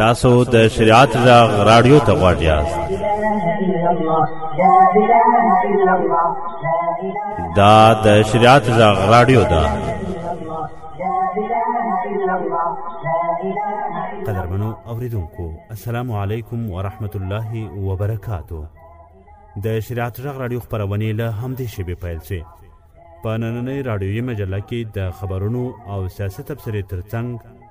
تاسو د شریعت غږ رادیو ته غواړئ یاست دا د شریعت غږ رادیو ده قدرمنو اوریدونکو السلام علیکم ورحمت الله وبرکاتو د شریعت غږ رادیو خبرونه له همدې شیبې پیل شي په نننۍ رادیوي مجله کې د خبرونو او سیاست تبصرې ترڅنګ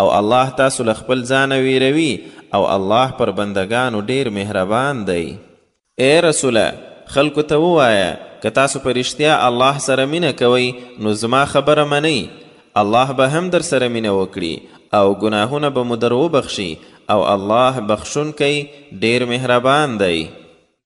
او الله تاسو له خپل ځانه ویروي او الله پر بندګانو ډیر مهربان دی. اې رسوله! خلکو ته ووایه، که تاسو په رښتیا الله سره مینه کوئ نو زما خبره منئ، الله به هم درسره مینه وکړي او ګناهونه به مو در وبخښي او الله بخښونکی ډیر مهربان دی.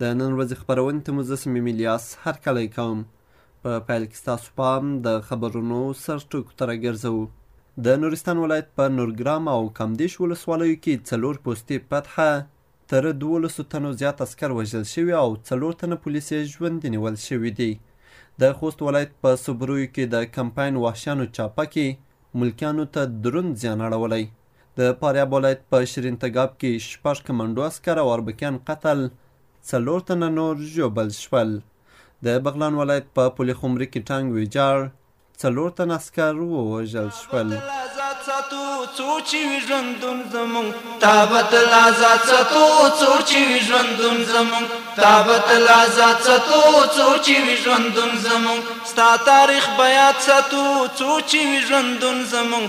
د نن ورځې خبرونې ته مو زه صمیم الیاس هرکلی کوم په پیل کې ستاسو پام د خبرونو سرټکو ته راګرځوو د نورستان ولایت په نورګرام او کامدیش ولسوالیو کې څلور پوستې پتحه تر دولسو تنو زیات عسکر وژل شوي او څلور تنه پولیس یې ژوندي نیول شوي دي د خوست ولایت په صبرویو کې د کمپاین وحشیانو چاپه کې ملکیانو ته دروند زیان اړولی د فاریاب ولایت په شیرین تګاب کې شپږ کمانډو عسکر او اربکیان قتل څلور تنه نور ژوبل شول د بغلان ولایت په پل خمري کې ټانګ ویجاړ څلور تنه عسکر ووژل شول ساتو څو چې وي ژوندون زمون تابت لازا ساتو څو چې وي ژوندون زمون تابت لازا ساتو څو چې وي ژوندون زمون ستا تاریخ بیا ساتو څو چې وي ژوندون زمون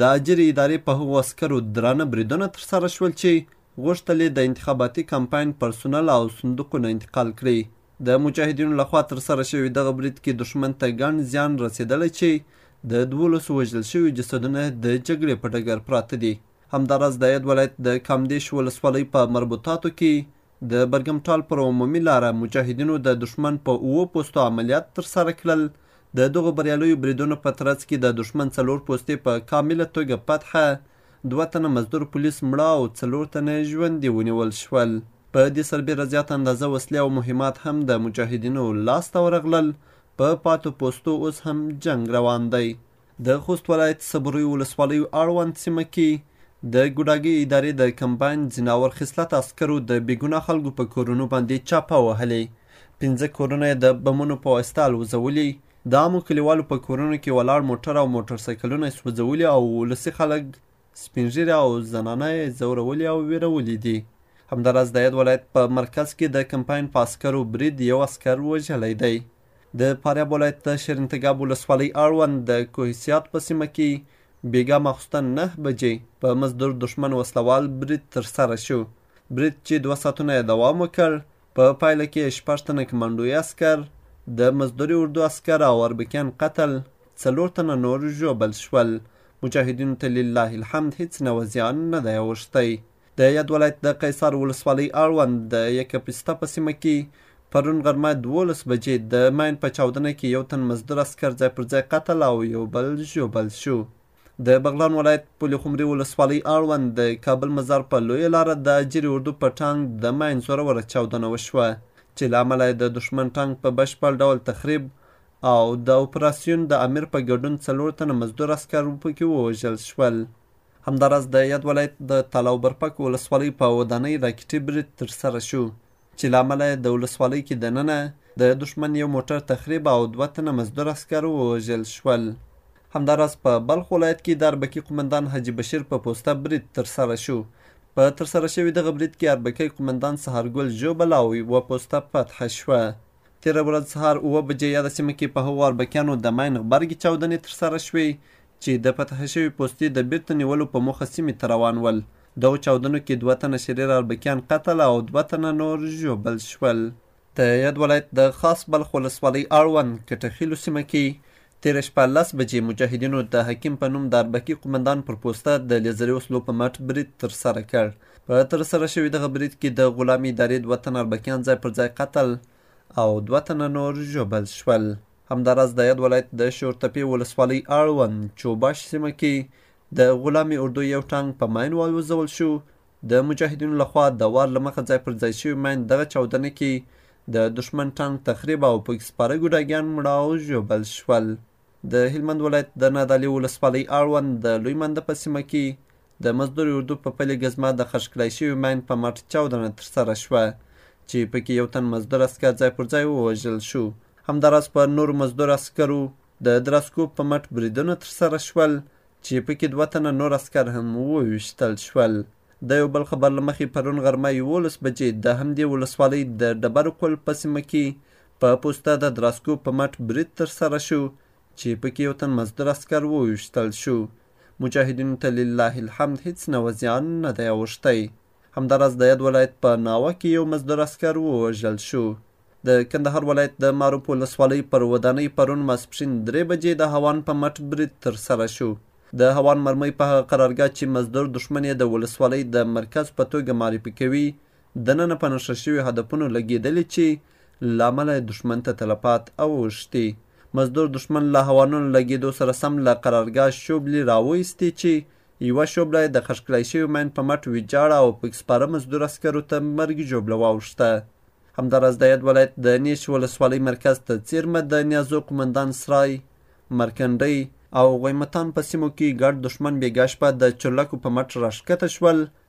د اجري ادارې په هغو عسکرو درانه بریدونه ترسره شول چې غوښتل یې د انتخاباتي کمپاین پرسونل او صندوقونه انتقال کړي. د مجاهدینو لخوا ترسره شوي دغه برید کې دښمن ته ګڼ زیان رسېدلی چې د دوولسو وژل شویو جسدونه د جګړې په ډګر پراته دي. همداراز د یاد ولایت د کامدېش ولسوالۍ په مربوطاتو کې د برګمټال پر عمومي لاره مجاهدینو د دښمن په اوو پوستو عملیات ترسره کړل، د دغو بریالیو بریدونو په ترڅ کې د دښمن څلور پوستې په کامله توګه فتحه، دوه تنه مزدور پولیس مړه او څلور تنه ژوندي ونیول شول. په دې سربېره زیاته اندازه وسلې او مهمات هم د مجاهدینو لاس ته ورغلل، په پاتو پوستو اوس هم جنګ روان دی. د خوست ولایت صبروي ولسوالۍ اړوند سیمه کې د ګوډاګي ادارې د کمباین ځناور خصلت عسکرو د بېګناه خلکو په کورونو باندې چاپه وهلې پنځه کورونه یې د بمونو په واسطه الوځولي د عامو کلیوالو په کورونو کې ولاړ موټر او موټر سایکلونه سوځولي او ولسي خلک سپینږیري او زنانه یې ځورولي او ویرولي دي همداراز د یاد ولایت په مرکز کې د کمپاین په عسکرو برید یو عسکر وژلی دی د فاریاب ولایت د شیرنتګاب ولسوالۍ اړوند د کوه سیاد په سیمه کې بیګا ماخوستن نه بجې په مزدور دښمن وسلوال برید ترسره شو برید چې دوه ساعتونه یې دوام وکړ په پا پایله کې شپږ تنه کمانډوي عسکر د مزدوري اردو عسکر او اربکیان قتل څلور تنه نور ژوبل شول مجاهدینو ته لله الحمد هیڅ نوه زیان نه دی اوښتی د یاد ولایت د قیصار ولسوالۍ اړوند د یکه پسته په سیمه کې پرون غرمه دولس بجې د ماین په چاودنه کې یو تن مزدور اسکر ځای پر ځای قتل او یو بل ژوبل شو د بغلان ولایت پل خمري ولسوالۍ اړوند د کابل مزار په لویه لاره د اجري اردو په ټانګ د ماین زوروره چاودنه وشوه چې له امله د دښمن ټانګ په بشپړ ډول تخریب او د اپراسیون د امیر په ګډون څلور تنه مزدور اسکر پکې ووژل شول همداراز د یاد ولایت د تالاو برپک ولسوالۍ په ودانۍ راکټي برید ترسره شو چې له امله د ولسوالۍ کې دننه د دښمن یو موټر تخریب او دوه تنه مزدور عسکر ووژل شول. همداراز په بلخ ولایت کې د اربکي قومندان حاجي بشیر په پوسته برید ترسره شو. په ترسره شوي دغه برید کې اربکی قومندان سهارګل ژوبل او یوه پوسته فتح شوه. تېره ورځ سهار اووه بجې یاده سیمه کې په هغو اربکیانو د ماین غبرګې چاودنې ترسره شوې چې د فتح شوې پوستې د بیرته نیولو په موخه سیمې ته روان ول. دغو چاودنو کې دوه تنه شریر اربکیان قتل او دوه تنه نور ژوبل شول. د یاد ولایت د خاص بلخ ولسوالۍ اړوند کټه خیلو سیمه کې تېره شپه لس بجې مجاهدینو د حکیم په نوم د اربکي قومندان پر پوسته د لیزري وسلو په مټ برید ترسره کړ. په ترسره شوي دغه برید کې د غلامي ادارې دوه تنه اربکیان ځای پر ځای قتل او دوه تنه نور ژوبل شول. همداراز د یاد ولایت د شورتپې ولسوالۍ اړوند چوباش سیمه کې د غلامي اردو یو ټانګ په ماین والوځول شو د مجاهدینو لخوا د وار له مخه ځای پر ځای شوي ماین دغه چاودنه کې د دښمن ټانګ تخریب او پکې سپاره ګوډاګیان مړه او ژوبل شول د هلمند ولایت د نادعلي ولسوالۍ اړوند د لوی منده په سیمه کې د مزدور اردو په پلې ګزمه د خرڅ کړای شوي ماین په مټ چاودنه ترسره شوه چې پکې یو تن مزدور عسکر ځای پر ځای ووژل شو همداراز پر نورو مزدور عسکرو د دراسکوپ په مټ بریدونه ترسره شول چې پکې دوه تنه نور عسکر هم وویشتل شول د یو بل خبر له مخې پرون غرمه یولس بجې د همدې ولسوالۍ د ډبرو کل په سیمه کې په پوسته د دراسکو په مټ برید ترسره شو چې پکې یو تن مزدور عسکر وویشتل شو مجاهدینو ته لله الحمد هیڅ نوع زیان نه دی اوښتی. همداراز د یاد ولایت په ناوه کې یو مزدور عسکر ووژل شو. د کندهار ولایت د معروف ولسوالۍ پر ودانۍ پرون ماسپښین درې بجې د هوان په مټ برید ترسره شو. د هوان مرمۍ په هغه قرارګاه چې مزدور دښمن یې د ولسوالۍ د مرکز په توګه معرفي کوي، دننه په نښه شوي هدفونو لګیدلي چي له امله یې دښمن ته تلفات اوښتي. مزدور دښمن له هوانونو لګیدو سره سم له قرارګاه شوبلي را وایستې چي یوه شوبله یې د خښکلای شوي ماین په مټ ویجاړه او پکي سپاره مزدور عسکرو ته مرګي ژوبله واوښته. همداراز داید ولایت د نیش ولسوالۍ مرکز ته څیرمه د نیازو قومندان سرای، مرکنډۍ او غویمتان په سیمو کي ګډ دښمن بیګا شپه د چورلکو په مټ راښکته شول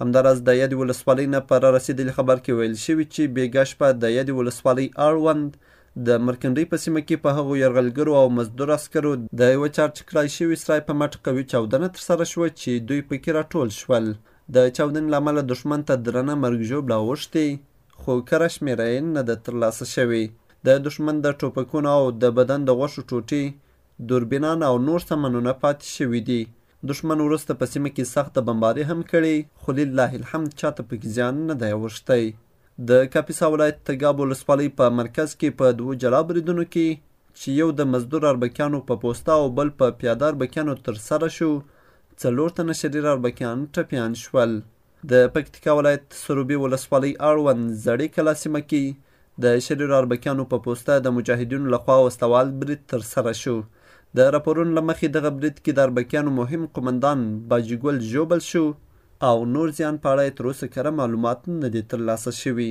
همداراز د یادې ولسوالۍ نه په رارسېدلي خبر کې ویل شوي چې بېګا شپه د یادې ولسوالۍ اړوند د مرکنډۍ په سیمه کې په هغو یرغلګرو او مزدور عسکرو د یوه چارج کړای شوي سرای په مټ قوي چاودنه ترسره شوه چې دوی پکې راټول شول د چاودنې له امله دښمن ته درنه مرګ ژوبله اوښتې خو کره شمېره یې نه ده ترلاسه شوې د دښمن د ټوپکونو او د بدن د غوښو ټوټې دوربینان او نور سامانونه پاتې شوي دي دښمن وروسته په سیمه کې سخته بمباري هم کړې خو لله الحمد چاته پکې زیان نه دی اوښتی. د کاپیسا ولایت تګاب ولسوالۍ په مرکز کې په دوو جلا بریدونو کې چې یو د مزدور اربکیانو په پوسته او بل په پیاده اربکیانو ترسره شو، څلور تنه شریر اربکیان ټپیان شول. د پکتیکا ولایت سروبي ولسوالۍ اړوند زړې کلا سیمه کې د شریر اربکیانو په پوسته د مجاهدینو لخوا وسلوال برید ترسره شو د راپورونو له مخې دغه برید کې د اربکیانو مهم قومندان باجیګل ژوبل شو او نور زیان په اړه یې تر اوسه کره معلومات نه دي ترلاسه شوي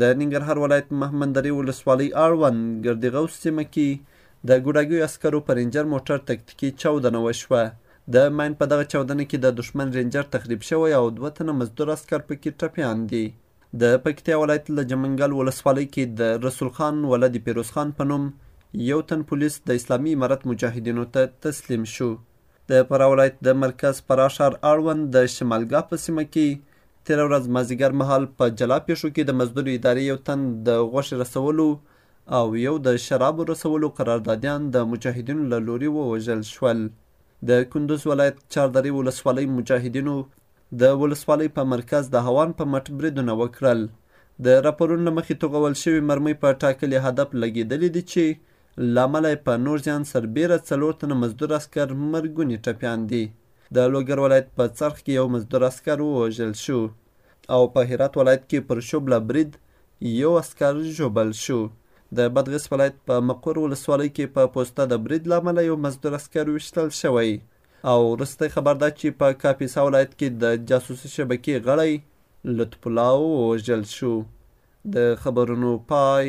د ننګرهار ولایت مهمندرې ولسوالۍ اړوند ګردي غوث سیمه کې د ګوډاګیو عسکرو په رینجر موټر تکتیکي چاودنه وشوه. د ماین په دغه چاودنه کې د دښمن رینجر تخریب شوی او دوه تنه مزدور عسکر پکې ټپیان دي. د پکتیا ولایت له جمنګل ولسوالۍ کې د رسول خان ولد پیروز خان په نوم یو تن پولیس د اسلامي امارت مجاهدینو ته تسلیم شو. د فراه ولایت د مرکز فراه ښار اړوند د شمالګاه په سیمه کې تېره ورځ مازیګر مهال په جلا پیښو کې د مزدور ادارې یو تن د غوښې رسولو او یو د شرابو رسولو قراردادیان د مجاهدینو له لوري ووژل شول د کندوز ولایت چاردرې ولسوالۍ مجاهدینو د ولسوالۍ په مرکز د هوان په مټ بریدونه وکړل د راپورونو له مخې توغول شوې مرمۍ په ټاکلي هدف لګېدلې دي چې له امله یې په نور زیان سربېره څلور تنه مزدور عسکر مرګوني ټپیان دي. د لوګر ولایت په څرخ کې یو مزدور عسکر ووژل شو او په هرات ولایت کې پر شوبله برید یو عسکر ژوبل شو. د بادغیس ولایت په مقر ولسوالۍ کې په پوسته د برید له امله یو مزدور عسکر ویشتل شوی او وروستی خبر دا چې په کاپیسا ولایت کې د جاسوسي شبکې غړی لطف الله ووژل شو. د خبرونو پای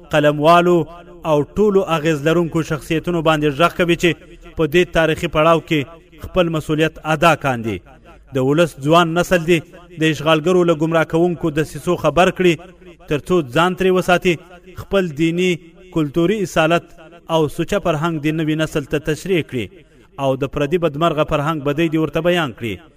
قلموالو او ټولو اغیز لرونکو شخصیتونو باندې ژغ کوي چې په دې تاریخي پړاو کې خپل مسولیت ادا کاندي د ولس ځوان نسل دی د اشغالګرو له گمراه کوونکو د سیسو خبر کړي ترڅو ځان ترې وساتي خپل دینی کلتوري اصالت او سوچه فرهنګ د نوي نسل ته تشریح کړي او د پردي بدمرغه فرهنګ بدی دی ورته بیان کړي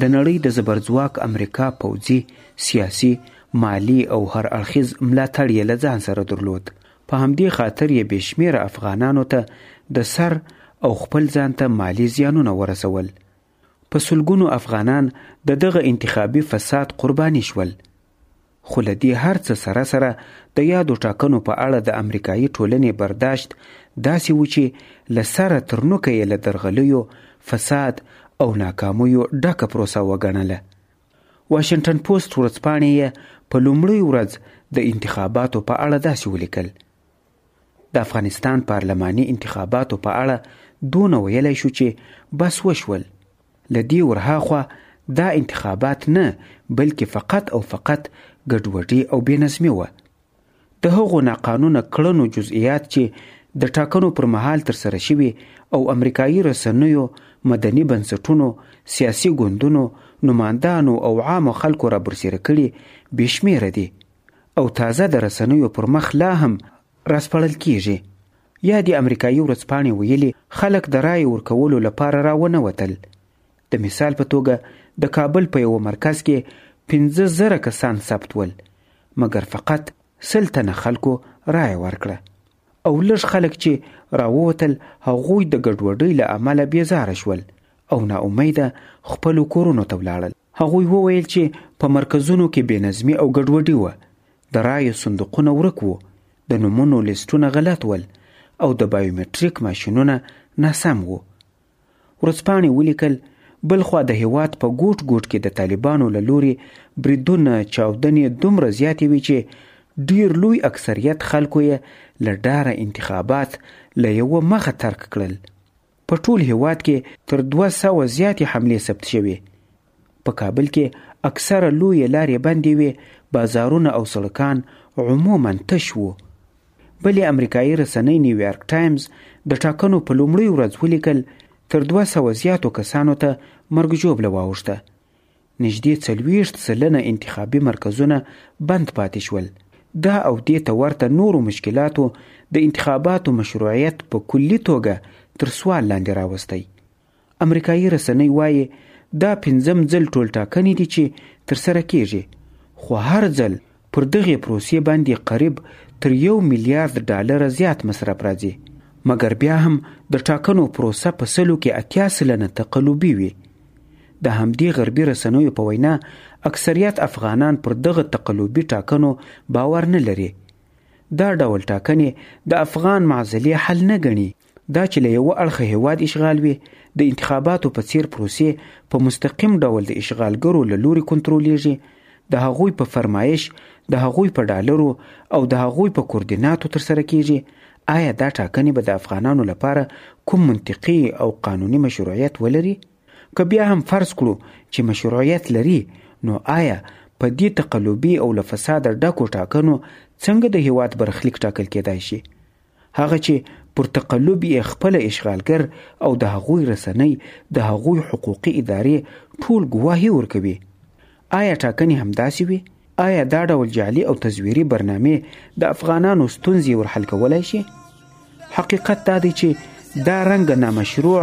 د نړۍ د زبرځواک امریکا پوځي، سیاسي، مالي او هر اړخیز ملاتړ یې له ځان سره درلود. په همدې خاطر یې بې شمېره افغانانو ته د سر او خپل ځان ته مالي زیانونه ورسول. په سلګونو افغانان د دغه انتخابي فساد قرباني شول. خو له دې هر څه سره سره د یادو ټاکنو په اړه د امریکایي ټولنې برداشت داسې و چې له سره تر نوکه یې له درغلیو، فساد او ناکامیو ډکه پروسه وګڼله. واشنګټن پوسټ ورځپاڼې یې په لومړۍ ورځ د انتخاباتو په اړه داسې ولیکل، د افغانستان پارلماني انتخاباتو په اړه دونه ویلی شو چې بس وشول. له دې ورهاخوا دا انتخابات نه بلکې فقط او فقط ګډوډي او بېنظمي وه. د هغو ناقانونه کړنو جزئیات چې د ټاکنو پر مهال ترسره شوي او امریکایي رسنیو، مدني بنسټونو، سیاسي ګوندونو، نوماندانو او عامو خلکو رابرسېره کړي بې شمېره دي او تازه د رسنیو پر مخ لا هم راسپړل کیږي. یادې امریکایي ورځپاڼې ویلي، خلک د رایې ورکولو لپاره را ونه وتل. د مثال په توګه د کابل په یوه مرکز کې پنځه زره کسان ثبت ول، مګر فقط سل تنه خلکو رایه ورکړه او لږ خلک چې را ووتل هغوی د ګډوډۍ له امله بېزاره شول او ناامیده خپلو کورونو ته ولاړل. هغوی وویل چې په مرکزونو کې بې نظمي او ګډوډي وه، د رایو صندوقونه ورک وو، د نومونو لیستونه غلط ول او د بایومټریک ماشینونه ناسم وو. ورځپاڼې ولیکل، بلخوا د هېواد په ګوټ ګوټ کې د طالبانو له لوري بریدونه، چاودنې دومره زیاتې وې چې ډیر لوی اکثریت خلکو یې له ډاره انتخابات له یوه مخه ترک کړل. په ټول هیواد کې تر دوه سوه زیاتې حملې ثبت شوې. په کابل کې اکثره لویې لارې بندې وې، بازارونه او سړکان عموما تش وو. بلې امریکایي رسنۍ نیویارک ټایمز د ټاکنو په لومړۍ ورځ ولیکل، تر دوه سوه زیاتو کسانو ته مرګ ژوبله واوښته. نږدې څلوېښت سلنه انتخابي مرکزونه بند پاتې شول. دا او دې ته ورته نورو مشکلاتو د انتخاباتو مشروعیت په کلي توګه تر سوال لاندې راوستی. امریکايي رسنۍ وايي، دا پنځم ځل ټولټاکنې دي چې ترسره کېږي، خو هر ځل پر دغې پروسې باندې قریب تر یو میلیارد ډالر زیات مصرف راځي، مګر بیا هم د ټاکنو پروسه په سلو کې اتیا سلنه تقلبي وي. د همدې غربي رسنیو په وینا، اکثریت افغانان پر دغه تقلبي ټاکنو باور نه لري. دا ډول ټاکنې د افغان معضلې حل نه ګڼي. دا چې له یوه اړخه هیواد اشغال وي د انتخاباتو په څیر پروسې په مستقیم ډول د اشغالګرو له لوري کنټرولیږي د هغوی په فرمایش د هغوی په ډالرو او د هغوی په کوردیناتو ترسره کیږي آیا دا ټاکنې به د افغانانو لپاره کوم منطقي او قانوني مشروعیت ولري که بیا هم فرض کړو چې مشروعیت لري نو آیا په دې تقلبي او له فساده ډکو ټاکنو څنګه د هیواد برخلیک ټاکل کېدای شي هغه چې پر تقلب یې خپل اشغالګر او د هغوی رسنۍ د هغوی حقوقي ادارې ټول ګواهي ورکوي آیا ټاکنې همداسې وي آیا دا ډول جعلي او تزویري برنامې د افغانانو ستونزې ورحل کولای شي حقیقت دا دی چې دا رنګ نامشروع